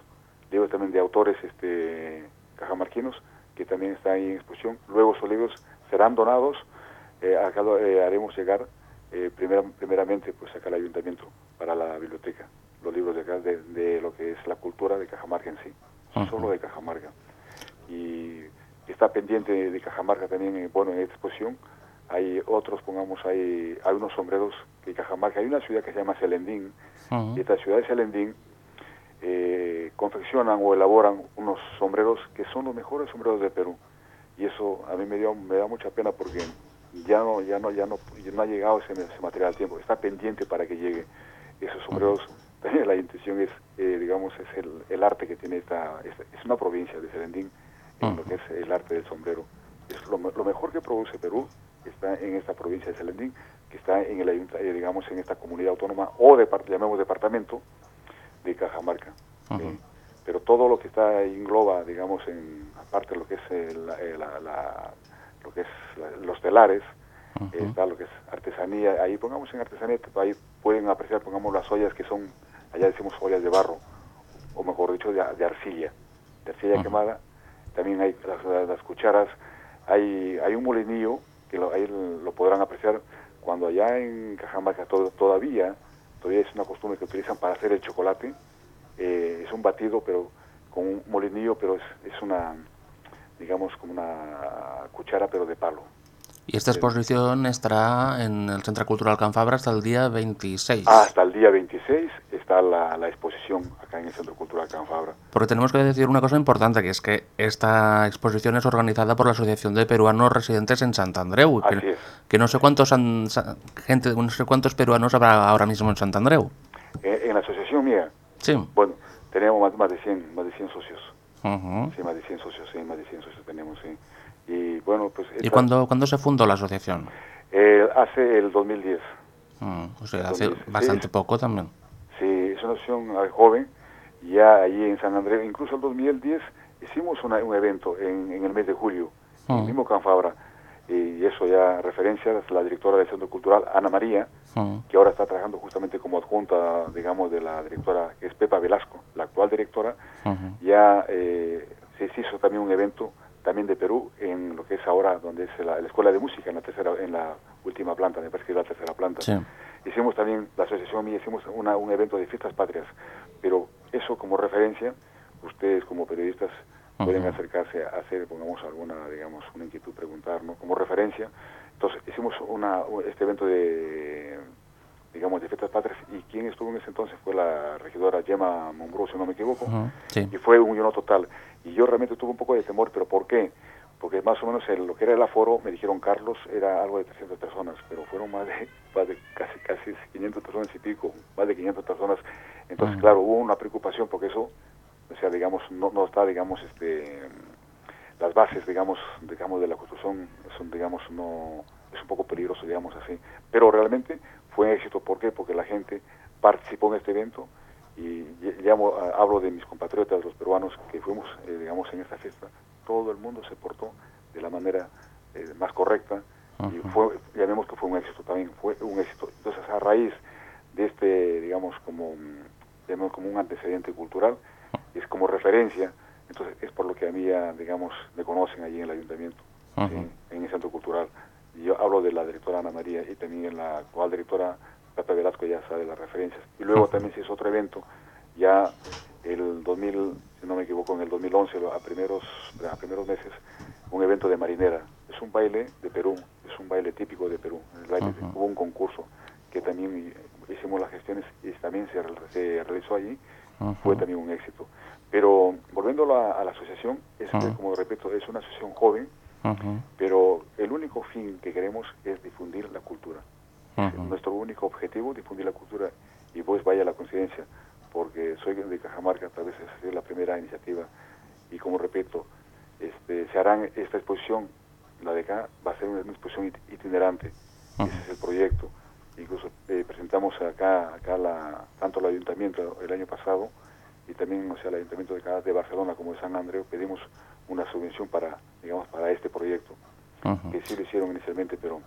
libros también de autores este cajamarquinos, que también están ahí en exposición. Luego esos libros serán donados, eh, acá lo, eh, haremos llegar eh, primera- primeramente pues acá al ayuntamiento para la biblioteca, los libros de acá de, de lo que es la cultura de Cajamarca en sí, solo de Cajamarca. Y está pendiente de, de Cajamarca también, eh, bueno, en esta exposición hay otros, pongamos, hay, hay unos sombreros de Cajamarca, hay una ciudad que se llama Selendín, y esta ciudad de Selendín eh, confeccionan o elaboran unos sombreros que son los mejores sombreros de Perú. Y eso a mí me, dio, me da mucha pena porque ya no, ya no, ya no, ya no ha llegado ese, ese material a tiempo, está pendiente para que llegue. Esos sombreros, también la intención es, eh, digamos, es el, el arte que tiene esta, esta- es una provincia de Selendín, en lo que es el arte del sombrero. Es lo, me- lo mejor que produce Perú está en esta provincia de Selendín, que está en el eh, digamos, en esta comunidad autónoma o llamemos departamento de Cajamarca. ¿sí? Pero todo lo que está engloba, digamos, en aparte de lo que es el- eh, la- la- lo que es la- los telares, eh, está lo que es artesanía, ahí pongamos en artesanía, ahí pueden apreciar, pongamos las ollas que son, allá decimos ollas de barro, o mejor dicho, de, de arcilla, de arcilla quemada, también hay las cucharas, hay, hay un molinillo que lo, ahí lo podrán apreciar. Cuando allá en Cajamarca to- todavía, todavía es una costumbre que utilizan para hacer el chocolate, eh, es un batido pero con un molinillo, pero es, es una, digamos, como una cuchara, pero de palo. Y esta exposición estará en el Centro Cultural Can Fabra hasta el día 26. Hasta el día 26 está la, la exposición acá en el Centro Cultural Can Fabra. Porque tenemos que decir una cosa importante, que es que esta exposición es organizada por la Asociación de Peruanos Residentes en Sant Andreu, Así que, es. que no sé cuántos gente, no sé cuántos peruanos habrá ahora mismo en Sant Andreu. Eh, en la asociación mía, Sí. bueno, tenemos más, más de 100, más de 100 socios. Ujú. Sí, más de 100 socios, sí, más de 100 socios tenemos, sí. Y bueno, pues... ¿Y esta- cuándo, cuándo se fundó la asociación? Eh, hace el 2010. Mm, o sea, hace sí, bastante es- poco también. Sí, es una asociación eh, joven, ya allí en San Andrés, incluso el 2010 hicimos una- un evento en, en el mes de julio, en el Mm. mismo Canfabra, y eso ya referencia la directora del Centro Cultural, Ana María, Mm. que ahora está trabajando justamente como adjunta, digamos, de la directora, que es Pepa Velasco, la actual directora, ya eh, se se hizo también un evento también de Perú en lo que es ahora donde es la, la escuela de música en la tercera en la última planta me parece que es la tercera planta Sí. Hicimos también la asociación mía hicimos una- un evento de fiestas patrias pero eso como referencia ustedes como periodistas pueden acercarse a hacer pongamos alguna digamos una inquietud preguntar no como referencia entonces hicimos una este evento de digamos de fiestas patrias y quien estuvo en ese entonces fue la regidora Gemma Monbrú si no me equivoco. Sí. y fue un lleno total. Y yo realmente tuve un poco de temor, pero ¿por qué? Porque más o menos el- lo que era el aforo, me dijeron Carlos, era algo de 300 personas, pero fueron más de, más de casi, casi 500 personas y pico, más de 500 personas. Entonces, Ujú. claro, hubo una preocupación porque eso, o sea, digamos, no, no está, digamos, este, las bases, digamos, digamos, de la construcción son, digamos, no, es un poco peligroso, digamos así. Pero realmente fue un éxito, ¿por qué? Porque la gente participó en este evento y llamo, a- hablo de mis compatriotas, los peruanos que fuimos, eh, digamos, en esta fiesta, todo el mundo se portó de la manera eh, más correcta y fue, llamemos que fue un éxito también, fue un éxito. Entonces, a raíz de este, digamos, como, mm, llamemos como un antecedente cultural, es como referencia, entonces es por lo que a mí ya, digamos, me conocen allí en el ayuntamiento, ¿sí? En el centro cultural. Y yo hablo de la directora Ana María y también la actual directora Pepe Velasco ya sabe las referencias. Y luego también se hizo otro evento, ya el 2000, si no me equivoco, en el 2011, a primeros, a primeros meses, un evento de marinera. Es un baile de Perú, es un baile típico de Perú. El baile hubo un concurso que también hicimos las gestiones y también se, se realizó allí, fue también un éxito. Pero volviendo a la, a la asociación, es como repito, es una asociación joven, pero el único fin que queremos es difundir la cultura. Nuestro único objetivo, difundir la cultura, y pues vaya la coincidencia, porque soy de Cajamarca, tal vez sido la primera iniciativa, y como repito, este, se harán esta exposición, la de acá va a ser una exposición it- itinerante, Ujú. ese es el proyecto. Incluso eh, presentamos acá, acá la, tanto el ayuntamiento el año pasado, y también o sea, el ayuntamiento de, acá de Barcelona como de San Andreu, pedimos una subvención para, digamos, para este proyecto que sí lo hicieron inicialmente, pero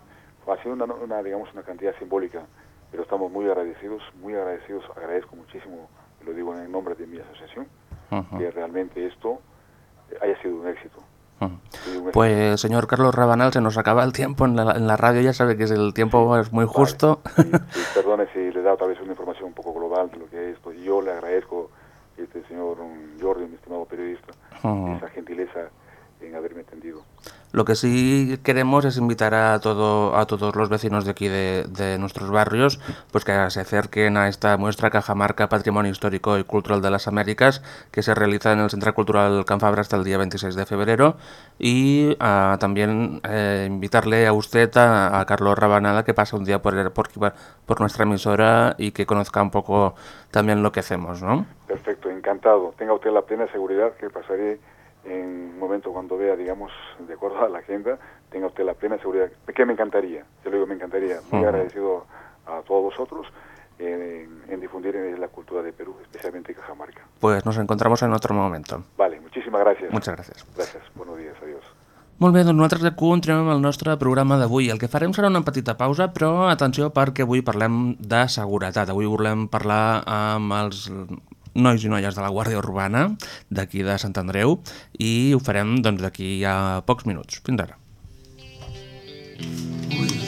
ha sido una, una, digamos, una cantidad simbólica, pero estamos muy agradecidos, muy agradecidos, agradezco muchísimo, lo digo en el nombre de mi asociación, que realmente esto haya sido un éxito. Pues, señor Carlos Rabanal, se nos acaba el tiempo en la, en la radio, ya sabe que el tiempo es muy Vale. justo. Sí, sí, perdone si le he dado tal vez una información un poco global de lo que es esto, yo le agradezco, este señor Jordi, mi estimado periodista, esa gentileza en haberme atendido. Lo que sí queremos es invitar a todo a todos los vecinos de aquí de, de nuestros barrios pues que se acerquen a esta muestra Cajamarca Patrimonio Histórico y Cultural de las Américas que se realiza en el Centro Cultural Can Fabra hasta el día 26 de febrero y ah, también eh, invitarle a usted, a, a Carlos Rabanada, que pase un día por, por, por nuestra emisora y que conozca un poco también lo que hacemos, ¿no? Perfecto, encantado. Tenga usted la plena seguridad que pasaré en un momento cuando vea, digamos, de acuerdo a la agenda, tenga usted la plena seguridad, que me encantaría, se lo digo, me encantaría, muy Ujú. agradecido a todos vosotros en, en difundir la cultura de Perú, especialmente Cajamarca. Pues nos encontramos en otro momento. Vale, muchísimas gracias. Muchas gracias. Gracias, buenos días, adiós. Molt bé, doncs nosaltres de continuem amb el nostre programa d'avui. El que farem serà una petita pausa, però atenció perquè avui parlem de seguretat. Avui volem parlar amb els nois i noies de la Guàrdia Urbana d'aquí de Sant Andreu i ho farem doncs, d'aquí a pocs minuts. Fins ara. haguessis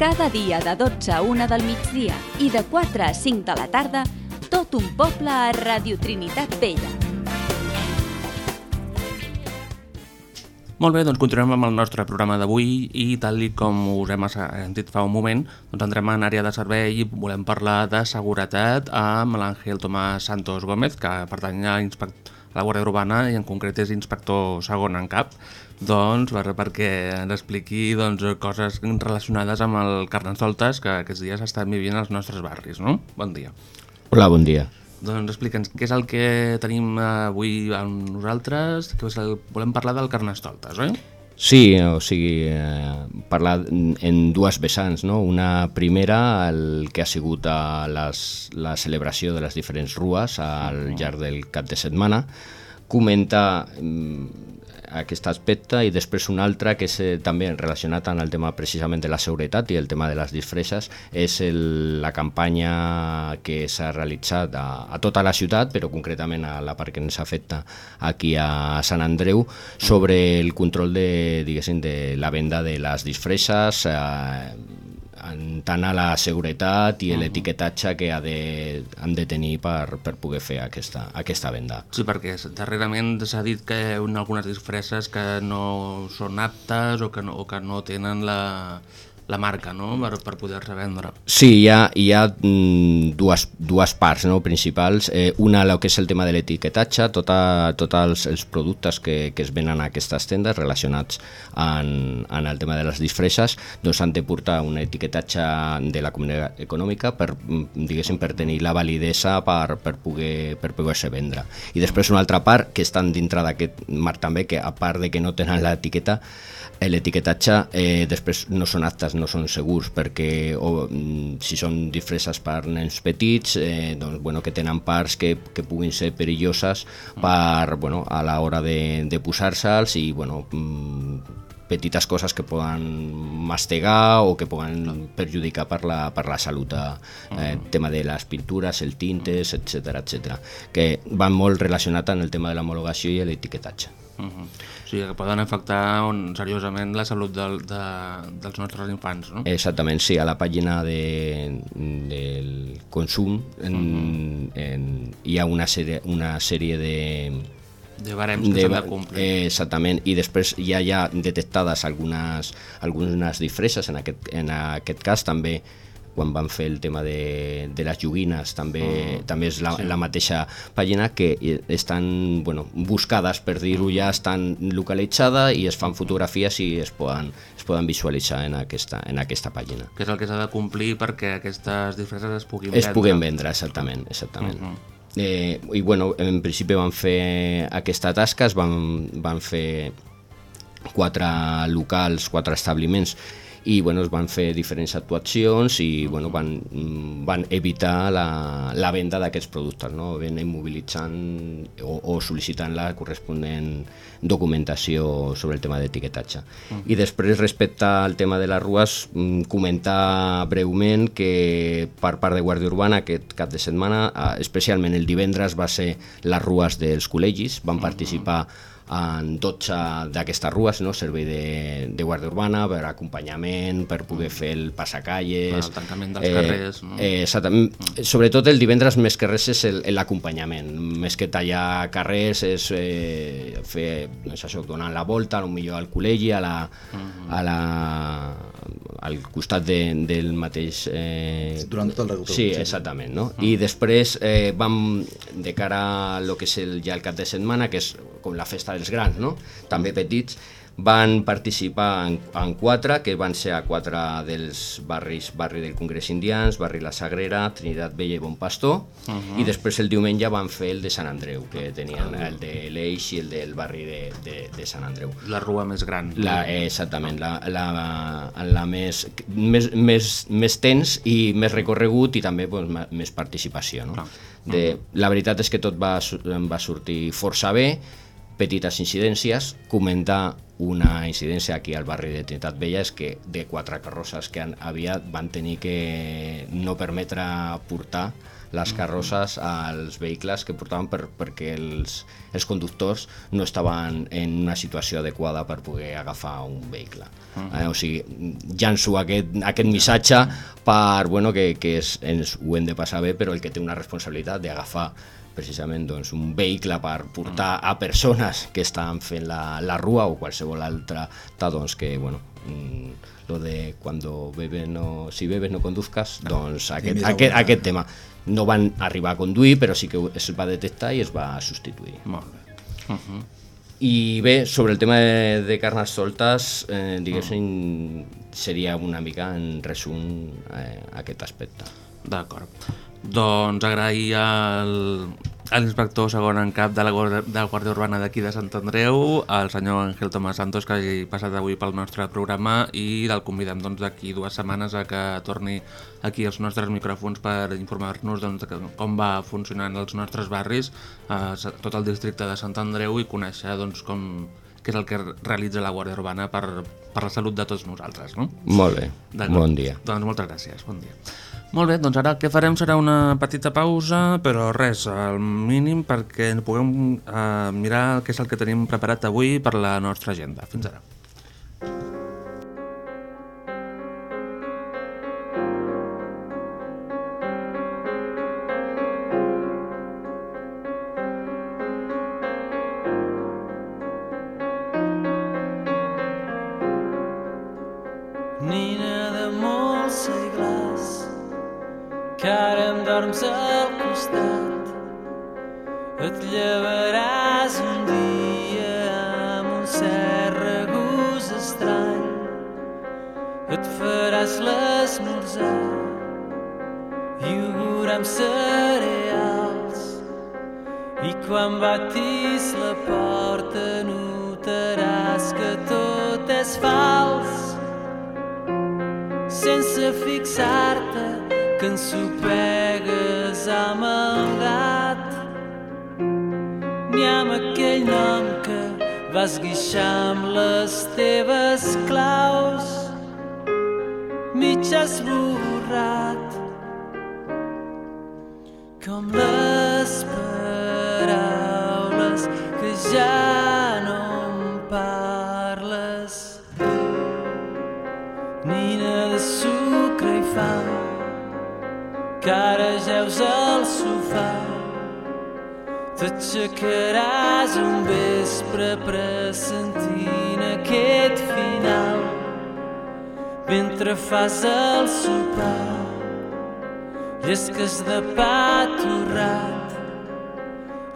Cada dia de 12 a 1 del migdia i de 4 a 5 de la tarda, tot un poble a Radio Trinitat Vella. Molt bé, doncs continuem amb el nostre programa d'avui i tal i com us hem sentit fa un moment, doncs entrem en àrea de servei i volem parlar de seguretat amb l'Àngel Tomàs Santos Gómez, que pertany a, inspect... la Guàrdia Urbana i en concret és inspector segon en cap, doncs per, perquè ens expliqui doncs, coses relacionades amb el Carnestoltes que aquests dies estan vivint als nostres barris, no? Bon dia. Hola, bon dia. Doncs explica'ns què és el que tenim avui amb nosaltres, que volem parlar del Carnestoltes, oi? Sí, o sigui, eh, parlar en dues vessants, no? Una primera, el que ha sigut a les, la celebració de les diferents rues al llarg del cap de setmana, comenta mm, aquest aspecte i després un altre que és eh, també relacionat amb el tema precisament de la seguretat i el tema de les disfresses és el, la campanya que s'ha realitzat a, a tota la ciutat però concretament a la part que ens afecta aquí a Sant Andreu sobre el control de, de la venda de les disfresses eh, en tant a la seguretat i l'etiquetatge que ha de, han de tenir per, per poder fer aquesta, aquesta venda. Sí, perquè darrerament s'ha dit que hi ha algunes disfresses que no són aptes o que no, o que no tenen la, la marca no? per, per poder-se vendre. Sí, hi ha, hi ha mm, dues, dues parts no, principals. Eh, una, el que és el tema de l'etiquetatge, tots tota els, els productes que, que es venen a aquestes tendes relacionats en, en el tema de les disfresses doncs han de portar un etiquetatge de la comunitat econòmica per, mm, diguéssim, per tenir la validesa per, per poder per poder-se vendre. I després una altra part que estan dintre d'aquest marc també, que a part de que no tenen l'etiqueta, l'etiquetatge eh, després no són aptes, no són segurs perquè o, mm, si són disfresses per nens petits eh, doncs, bueno, que tenen parts que, que puguin ser perilloses per, bueno, a l'hora de, de posar-se'ls i bueno, mm, petites coses que poden mastegar o que poden perjudicar per la, per la salut eh, eh, tema de les pintures, el tintes, etc etc que van molt relacionat amb el tema de l'homologació i l'etiquetatge. Uh -huh. O sigui, que poden afectar un, seriosament la salut del, de, dels nostres infants, no? Exactament, sí, a la pàgina de, del consum en, uh -huh. en, hi ha una sèrie, una sèrie de, de barems que s'han de complir. Eh, exactament, i després ja hi ha detectades algunes, algunes disfresses, en aquest, en aquest cas també quan van fer el tema de, de les joguines també, mm. també és la, sí. la mateixa pàgina que estan bueno, buscades per dir-ho ja estan localitzada i es fan fotografies i es poden, es poden visualitzar en aquesta, en aquesta pàgina. Que és el que s'ha de complir perquè aquestes disfresses es puguin es vendre. puguen vendre, exactament. exactament. Uh -huh. eh, I bueno, en principi van fer aquesta tasca, es van, van fer quatre locals, quatre establiments i bueno, es van fer diferents actuacions i bueno, van, mm, van evitar la, la venda d'aquests productes, no? ben immobilitzant o, o sol·licitant la corresponent documentació sobre el tema d'etiquetatge. Mm. I després, respecte al tema de les rues, mm, comentar breument que per part de Guàrdia Urbana aquest cap de setmana, eh, especialment el divendres, va ser les rues dels col·legis, van participar en 12 d'aquestes rues, no? servei de, de guàrdia urbana, per acompanyament, per poder fer el passacalles... El tancament dels eh, carrers. No? Eh, exactament. Sobretot el divendres més que res és l'acompanyament, més que tallar carrers és eh, fer, és això, donant la volta, potser al col·legi, a la, uh -huh. a la, al costat de, del mateix... Eh, Durant tot el recorregut, Sí, exactament. No? I després eh, vam, de cara a lo que és el, ja el cap de setmana, que és com la festa dels grans, no? també petits, van participar en, en quatre, que van ser a quatre dels barris, barri del Congrés Indians, barri La Sagrera, Trinitat Vella i Bon Pastor, uh -huh. i després el diumenge van fer el de Sant Andreu, que tenien el de l'Eix i el del barri de, de, de Sant Andreu. La rua més gran. La, exactament, la, la, la més, més, més, més temps i més recorregut i també pues, ma- més participació. No? De, la veritat és que tot va, va sortir força bé, petites incidències, comentar una incidència aquí al barri de Trinitat Vella és que de quatre carrosses que han, havia van tenir que no permetre portar les carrosses als vehicles que portaven per, perquè els, els conductors no estaven en una situació adequada per poder agafar un vehicle. Eh, o sigui, llanço aquest, aquest missatge per, bueno, que, que és, ens ho hem de passar bé, però el que té una responsabilitat d'agafar precisament doncs, un vehicle per portar a persones que estan fent la, la rua o qualsevol altra doncs que, bueno, mm, lo de cuando bebes no, si bebes no conduzcas, doncs aquest, aquest, aquest tema. No van arribar a conduir, però sí que es va detectar i es va substituir. Molt bé. Uh -huh. I bé, sobre el tema de, de carnes soltes, eh, diguéssim, seria una mica en resum eh, aquest aspecte. D'acord. Doncs agrair al, a l'inspector segon en cap de la, de la Guàrdia Urbana d'aquí de Sant Andreu, al senyor Ángel Tomás Santos, que hagi passat avui pel nostre programa i el convidem doncs, d'aquí dues setmanes a que torni aquí als nostres micròfons per informar-nos doncs, com va funcionant els nostres barris, a tot el districte de Sant Andreu i conèixer doncs, com, què és el que realitza la Guàrdia Urbana per, per la salut de tots nosaltres. No? Molt bé, bon dia. Doncs moltes gràcies, bon dia. Molt bé, doncs ara el que farem serà una petita pausa, però res, al mínim perquè puguem eh, mirar què és el que tenim preparat avui per la nostra agenda. Fins ara. Iogurt amb cereals i quan batis la porta notaràs que tot és fals. Sense fixar-te que ensopegues amb el gat. Ni amb aquell nom que vas guixar amb les teves claus. Mig esborrat com les paraules que ja no em parles. Nina de sucre i fam que ara jeus al sofà. T'aixecaràs un vespre pressentint aquest final mentre fas el sopar llesques de pa torrat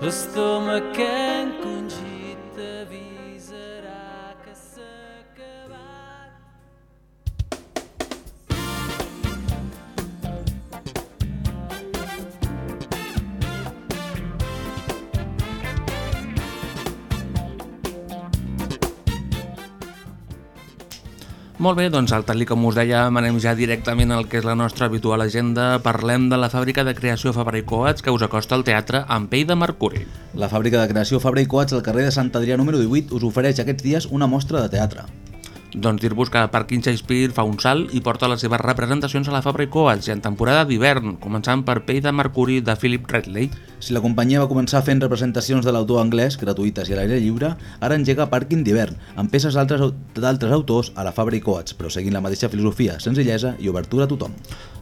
l'estómac encongit Molt bé, doncs tal com us deia, anem ja directament al que és la nostra habitual agenda. Parlem de la fàbrica de creació Fabra i Coats que us acosta al teatre amb pell de mercuri. La fàbrica de creació Fabra i Coats al carrer de Sant Adrià número 18 us ofereix aquests dies una mostra de teatre. Doncs dir-vos que Parking Shakespeare fa un salt i porta les seves representacions a la Fabra i Coats i en temporada d'hivern, començant per Pell de Mercuri de Philip Redley. Si la companyia va començar fent representacions de l'autor anglès, gratuïtes i a l'aire lliure, ara engega Parking d'hivern, amb peces d'altres au- d'altres autors a la Fabra i Coats, però seguint la mateixa filosofia, senzillesa i obertura a tothom.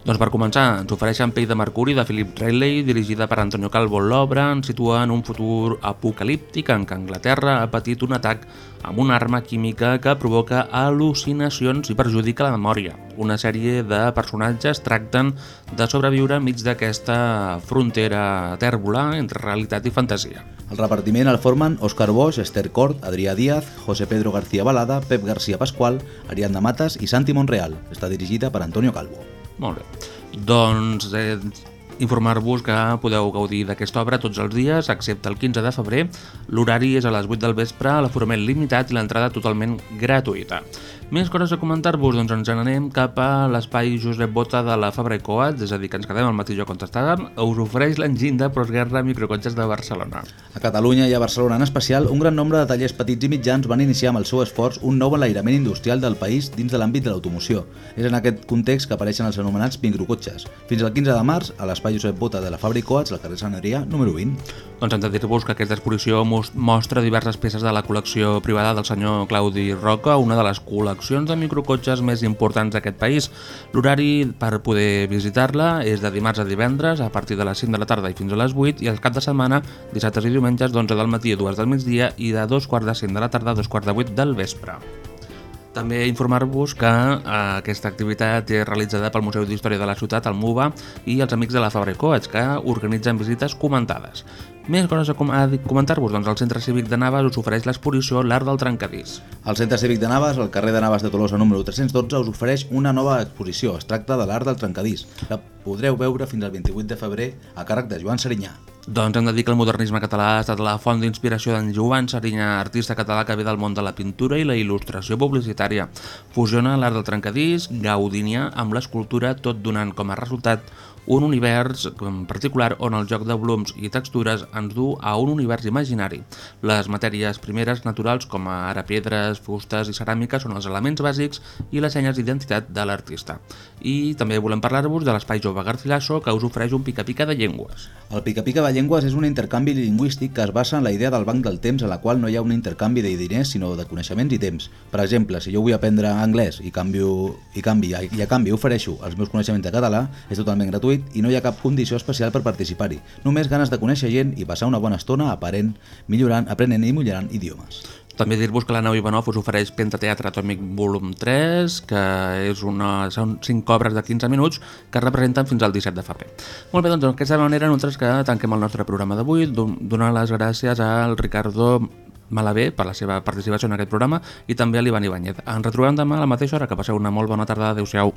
Doncs per començar, ens ofereixen Pell de Mercuri de Philip Riley, dirigida per Antonio Calvo. L'obra ens situa en un futur apocalíptic en què Anglaterra ha patit un atac amb una arma química que provoca al·lucinacions i perjudica la memòria. Una sèrie de personatges tracten de sobreviure enmig d'aquesta frontera tèrbola entre realitat i fantasia. El repartiment el formen Òscar Bosch, Esther Cort, Adrià Díaz, José Pedro García Balada, Pep García Pascual, Ariadna Matas i Santi Monreal. Està dirigida per Antonio Calvo. Molt bé. Doncs eh, informar-vos que podeu gaudir d'aquesta obra tots els dies, excepte el 15 de febrer. L'horari és a les 8 del vespre, l'aforament limitat i l'entrada totalment gratuïta. Més coses a comentar-vos, doncs ens n'anem cap a l'espai Josep Bota de la Fabra i Coats, és a dir, que ens quedem al mateix lloc on estàvem, us ofereix l'enginy de Prosguerra Microcotxes de Barcelona. A Catalunya i a Barcelona en especial, un gran nombre de tallers petits i mitjans van iniciar amb el seu esforç un nou enlairament industrial del país dins de l'àmbit de l'automoció. És en aquest context que apareixen els anomenats microcotxes. Fins al 15 de març, a l'espai Josep Bota de la Fabra i Coats, al carrer Sant Adrià, número 20. Doncs hem de dir-vos que aquesta exposició mos- mostra diverses peces de la col·lecció privada del senyor Claudi Roca, una de les col·leccions de microcotxes més importants d'aquest país. L'horari per poder visitar-la és de dimarts a divendres a partir de les 5 de la tarda i fins a les 8 i el cap de setmana, dissabtes i diumenges d'11 del matí a 2 del migdia i de 2 quarts de 5 de la tarda a 2 quarts de 8 del vespre. També informar-vos que eh, aquesta activitat és realitzada pel Museu d'Història de la Ciutat, el MUBA, i els Amics de la Fabra Coats, que organitzen visites comentades. Més coses a, com a comentar-vos, doncs el Centre Cívic de Navas us ofereix l'exposició L'Art del Trencadís. El Centre Cívic de Navas, al carrer de Navas de Tolosa número 312, us ofereix una nova exposició. Es tracta de l'art del trencadís, que podreu veure fins al 28 de febrer a càrrec de Joan Serinyà. Doncs hem de dir que el modernisme català ha estat la font d'inspiració d'en Joan Serinyà, artista català que ve del món de la pintura i la il·lustració publicitària. Fusiona l'art del trencadís gaudinià amb l'escultura, tot donant com a resultat un univers en particular on el joc de volums i textures ens du a un univers imaginari. Les matèries primeres naturals com ara pedres, fustes i ceràmica són els elements bàsics i les senyes d'identitat de l'artista. I també volem parlar-vos de l'Espai Jove Garcilaso que us ofereix un pica-pica de llengües. El pica-pica de llengües és un intercanvi lingüístic que es basa en la idea del banc del temps a la qual no hi ha un intercanvi de diners sinó de coneixements i temps. Per exemple, si jo vull aprendre anglès i, canvio, i, canvi, i a canvi ofereixo els meus coneixements de català, és totalment gratuït i no hi ha cap condició especial per participar-hi. Només ganes de conèixer gent i passar una bona estona aparent, millorant, aprenent i millorant idiomes. També dir-vos que la nau Ivanov us ofereix Pentateatre Atòmic Volum 3, que és una, són 5 obres de 15 minuts que es representen fins al 17 de febrer. Molt bé, doncs d'aquesta manera nosaltres que tanquem el nostre programa d'avui, don- donant les gràcies al Ricardo Malavé per la seva participació en aquest programa i també a l'Ivan Ibáñez. Ens retrobem demà a la mateixa hora, que passeu una molt bona tarda. Adéu-siau.